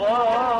صباح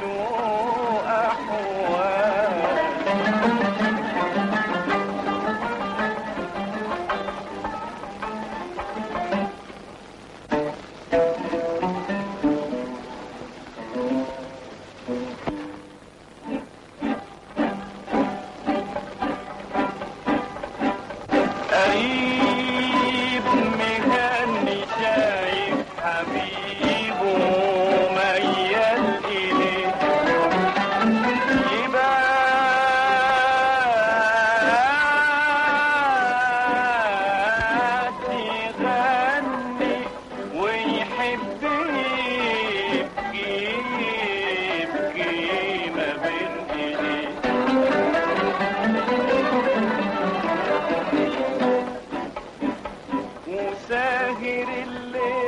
No. sehirli